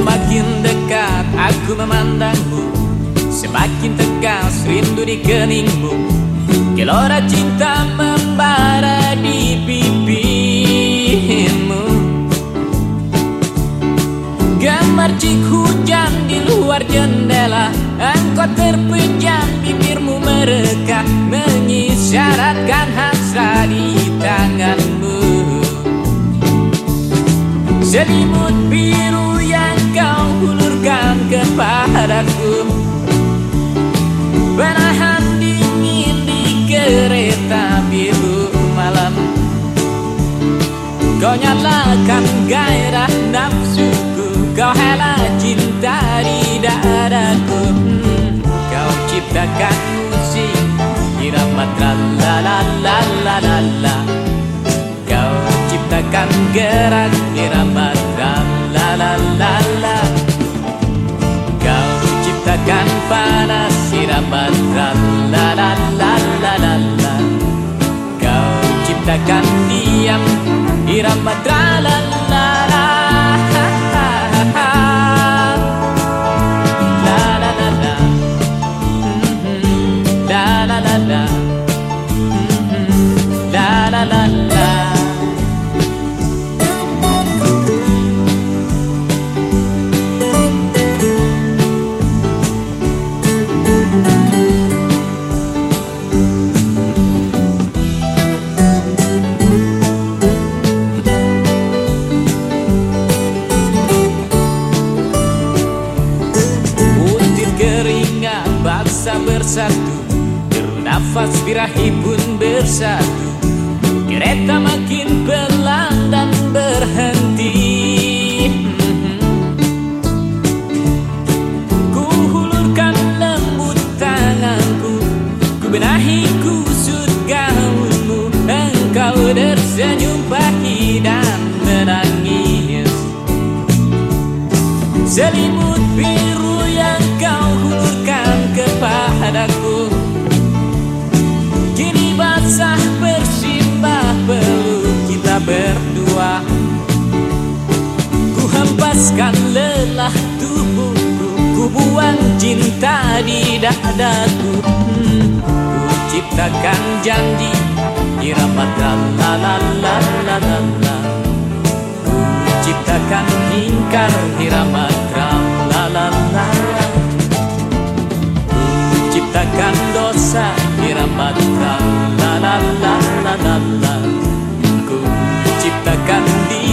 Semakin dekat aku memandangmu Semakin tegas rindu di keningmu. Gelora cinta membara di pipimu Gambar cik hujan di luar jendela Engkau terpejam bibirmu mereka Mengisyaratkan hasrat di tanganmu. Selimut biru Kau nyalakan gairah nafsuku Kau hela cinta di dadaku hmm, Kau ciptakan musik Irama la la la la la la Kau ciptakan gerak Irama la la la la Kau ciptakan panas Irama la la la la la la Kau ciptakan Irama la la la la La la la la. La la la la Mhm. La la la la bersatu. Bernafas birahi pun bersatu berdua. Ku hempaskan lelah tubuhku Ku buang cinta di dadaku. Hmm, Ku ciptakan janji Irama la la la la la la Ku ciptakan ingkar drum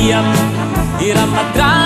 la la la